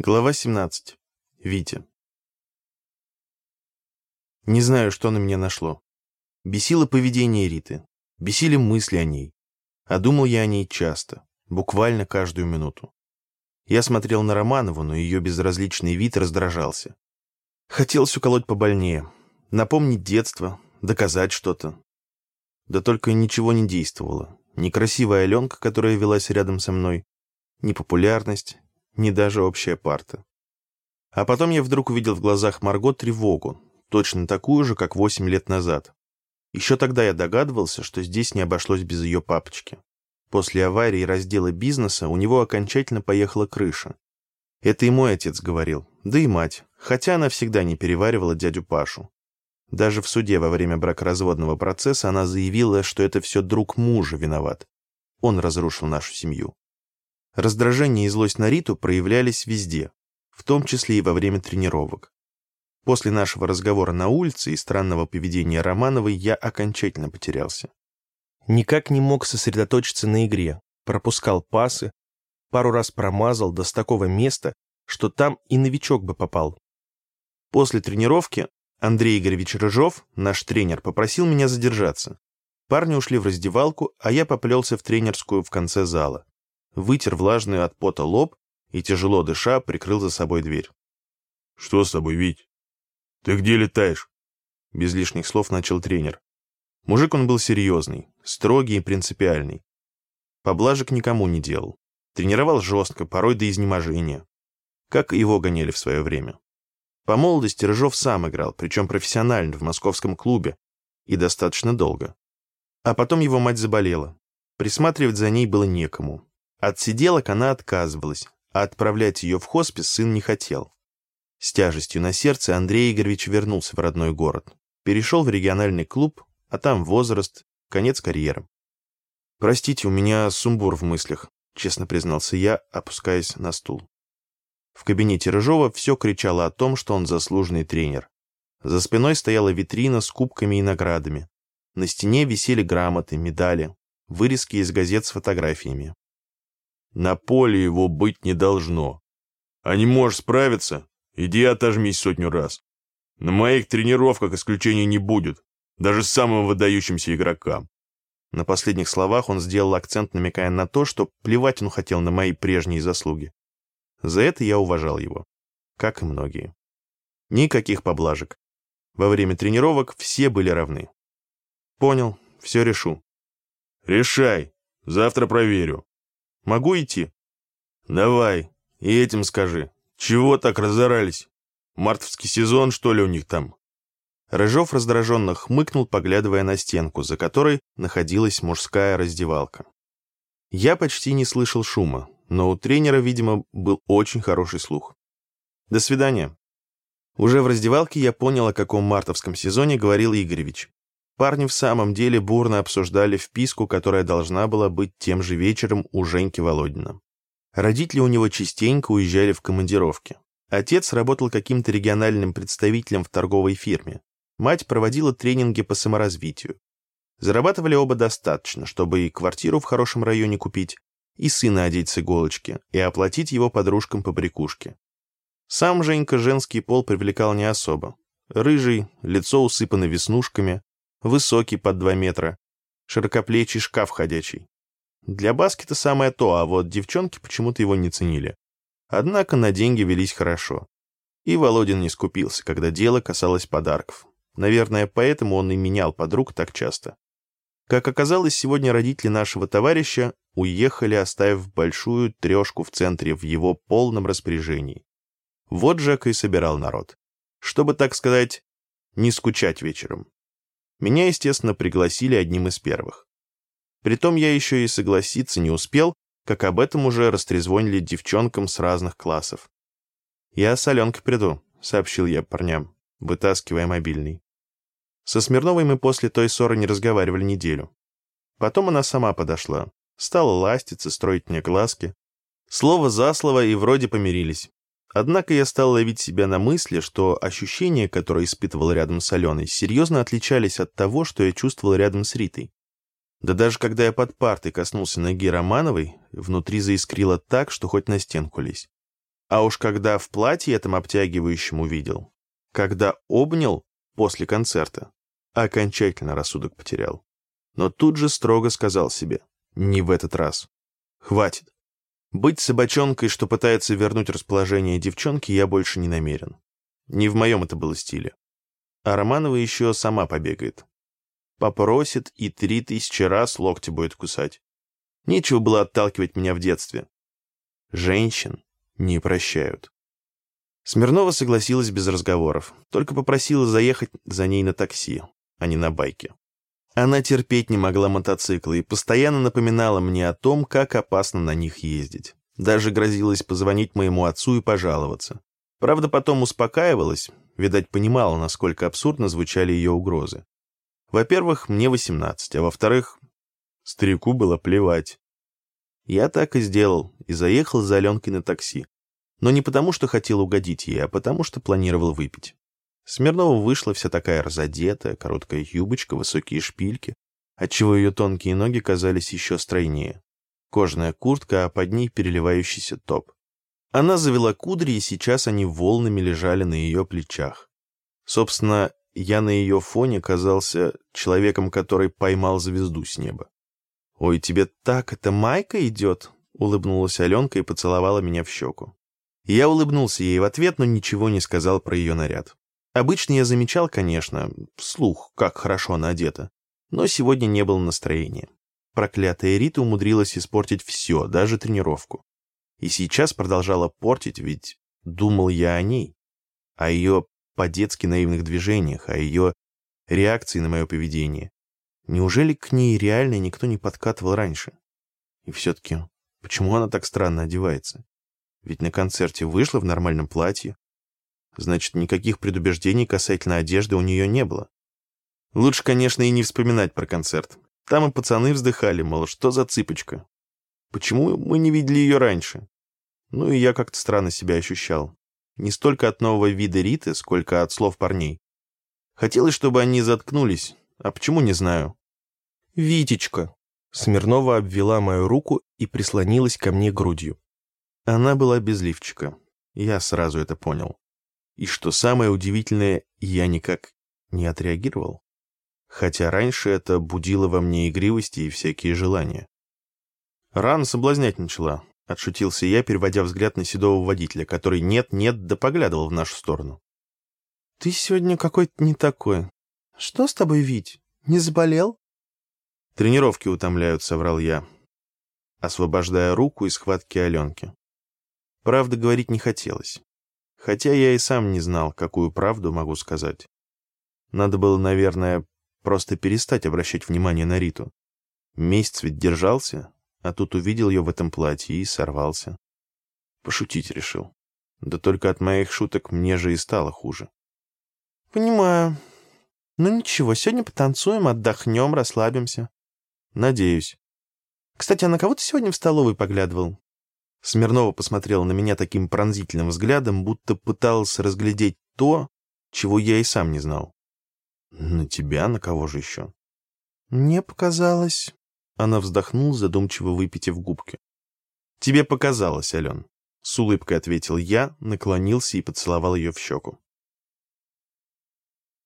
Глава 17. Витя. Не знаю, что на меня нашло. Бесило поведение Риты. Бесили мысли о ней. А думал я о ней часто, буквально каждую минуту. Я смотрел на Романову, но ее безразличный вид раздражался. Хотелось уколоть побольнее, напомнить детство, доказать что-то. Да только ничего не действовало. Ни красивая Аленка, которая велась рядом со мной, ни популярность, ни даже общая парта. А потом я вдруг увидел в глазах Марго тревогу, точно такую же, как восемь лет назад. Еще тогда я догадывался, что здесь не обошлось без ее папочки. После аварии и раздела бизнеса у него окончательно поехала крыша. Это и мой отец говорил, да и мать, хотя она всегда не переваривала дядю Пашу. Даже в суде во время бракоразводного процесса она заявила, что это все друг мужа виноват. Он разрушил нашу семью. Раздражение и злость на Риту проявлялись везде, в том числе и во время тренировок. После нашего разговора на улице и странного поведения Романовой я окончательно потерялся. Никак не мог сосредоточиться на игре, пропускал пасы, пару раз промазал до с такого места, что там и новичок бы попал. После тренировки Андрей Игоревич Рыжов, наш тренер, попросил меня задержаться. Парни ушли в раздевалку, а я поплелся в тренерскую в конце зала вытер влажный от пота лоб и, тяжело дыша, прикрыл за собой дверь. «Что с тобой, Вить? Ты где летаешь?» Без лишних слов начал тренер. Мужик он был серьезный, строгий и принципиальный. Поблажек никому не делал. Тренировал жестко, порой до изнеможения. Как и его гоняли в свое время. По молодости Рыжов сам играл, причем профессионально, в московском клубе. И достаточно долго. А потом его мать заболела. Присматривать за ней было некому. От сиделок она отказывалась, а отправлять ее в хоспис сын не хотел. С тяжестью на сердце Андрей Игоревич вернулся в родной город. Перешел в региональный клуб, а там возраст, конец карьеры. «Простите, у меня сумбур в мыслях», — честно признался я, опускаясь на стул. В кабинете Рыжова все кричало о том, что он заслуженный тренер. За спиной стояла витрина с кубками и наградами. На стене висели грамоты, медали, вырезки из газет с фотографиями. На поле его быть не должно. А не можешь справиться? Иди отожмись сотню раз. На моих тренировках исключений не будет, даже самым выдающимся игрокам. На последних словах он сделал акцент, намекая на то, что плевать он хотел на мои прежние заслуги. За это я уважал его, как и многие. Никаких поблажек. Во время тренировок все были равны. Понял, все решу. Решай, завтра проверю. Могу идти?» «Давай, и этим скажи. Чего так разорались? Мартовский сезон, что ли, у них там?» Рыжов раздраженно хмыкнул, поглядывая на стенку, за которой находилась мужская раздевалка. Я почти не слышал шума, но у тренера, видимо, был очень хороший слух. «До свидания». Уже в раздевалке я понял, о каком мартовском сезоне говорил Игоревич. Парни в самом деле бурно обсуждали вписку, которая должна была быть тем же вечером у Женьки Володина. Родители у него частенько уезжали в командировки. Отец работал каким-то региональным представителем в торговой фирме. Мать проводила тренинги по саморазвитию. Зарабатывали оба достаточно, чтобы и квартиру в хорошем районе купить, и сына одеть с иголочки, и оплатить его подружкам по брякушке. Сам Женька женский пол привлекал не особо. Рыжий, лицо усыпано веснушками, высокий под два метра, широкоплечий шкаф ходячий. Для баскета самое то, а вот девчонки почему-то его не ценили. Однако на деньги велись хорошо. И Володин не скупился, когда дело касалось подарков. Наверное, поэтому он и менял подруг так часто. Как оказалось, сегодня родители нашего товарища уехали, оставив большую трешку в центре в его полном распоряжении. Вот Жека и собирал народ. Чтобы, так сказать, не скучать вечером. Меня, естественно, пригласили одним из первых. Притом я еще и согласиться не успел, как об этом уже растрезвонили девчонкам с разных классов. «Я с Аленкой приду», — сообщил я парням, вытаскивая мобильный. Со Смирновой мы после той ссоры не разговаривали неделю. Потом она сама подошла, стала ластиться, строить мне глазки. Слово за слово и вроде помирились. Однако я стал ловить себя на мысли, что ощущения, которые испытывал рядом с Аленой, серьезно отличались от того, что я чувствовал рядом с Ритой. Да даже когда я под партой коснулся ноги Романовой, внутри заискрило так, что хоть на стенку лезь. А уж когда в платье этом обтягивающем увидел, когда обнял после концерта, окончательно рассудок потерял. Но тут же строго сказал себе, не в этот раз. Хватит. Быть собачонкой, что пытается вернуть расположение девчонки, я больше не намерен. Не в моем это было стиле. А Романова еще сама побегает. Попросит и три тысячи раз локти будет кусать. Нечего было отталкивать меня в детстве. Женщин не прощают. Смирнова согласилась без разговоров, только попросила заехать за ней на такси, а не на байке. Она терпеть не могла мотоциклы и постоянно напоминала мне о том, как опасно на них ездить. Даже грозилась позвонить моему отцу и пожаловаться. Правда, потом успокаивалась, видать, понимала, насколько абсурдно звучали ее угрозы. Во-первых, мне 18, а во-вторых, старику было плевать. Я так и сделал, и заехал за Аленкой на такси. Но не потому, что хотел угодить ей, а потому, что планировал выпить. Смирнова вышла вся такая разодетая, короткая юбочка, высокие шпильки, отчего ее тонкие ноги казались еще стройнее. Кожаная куртка, а под ней переливающийся топ. Она завела кудри, и сейчас они волнами лежали на ее плечах. Собственно, я на ее фоне казался человеком, который поймал звезду с неба. «Ой, тебе так эта майка идет?» — улыбнулась Аленка и поцеловала меня в щеку. Я улыбнулся ей в ответ, но ничего не сказал про ее наряд. Обычно я замечал, конечно, вслух, как хорошо она одета, но сегодня не было настроения. Проклятая Рита умудрилась испортить все, даже тренировку. И сейчас продолжала портить, ведь думал я о ней, о ее по-детски наивных движениях, о ее реакции на мое поведение. Неужели к ней реально никто не подкатывал раньше? И все-таки, почему она так странно одевается? Ведь на концерте вышла в нормальном платье. Значит, никаких предубеждений касательно одежды у нее не было. Лучше, конечно, и не вспоминать про концерт. Там и пацаны вздыхали, мол, что за цыпочка? Почему мы не видели ее раньше? Ну и я как-то странно себя ощущал. Не столько от нового вида Риты, сколько от слов парней. Хотелось, чтобы они заткнулись, а почему, не знаю. «Витечка!» Смирнова обвела мою руку и прислонилась ко мне грудью. Она была без лифчика. Я сразу это понял. И что самое удивительное, я никак не отреагировал. Хотя раньше это будило во мне игривости и всякие желания. Рано соблазнять начала, отшутился я, переводя взгляд на седого водителя, который нет-нет да поглядывал в нашу сторону. «Ты сегодня какой-то не такой. Что с тобой, Вить? Не заболел?» «Тренировки утомляют», — соврал я, освобождая руку из схватки Аленки. Правда, говорить не хотелось. Хотя я и сам не знал, какую правду могу сказать. Надо было, наверное, просто перестать обращать внимание на Риту. Месяц ведь держался, а тут увидел ее в этом платье и сорвался. Пошутить решил. Да только от моих шуток мне же и стало хуже. «Понимаю. Ну ничего, сегодня потанцуем, отдохнем, расслабимся». «Надеюсь». «Кстати, а на кого ты сегодня в столовой поглядывал?» Смирнова посмотрела на меня таким пронзительным взглядом, будто пыталась разглядеть то, чего я и сам не знал. «На тебя? На кого же еще?» «Мне показалось...» Она вздохнула, задумчиво выпитив губки. «Тебе показалось, Ален», — с улыбкой ответил я, наклонился и поцеловал ее в щеку.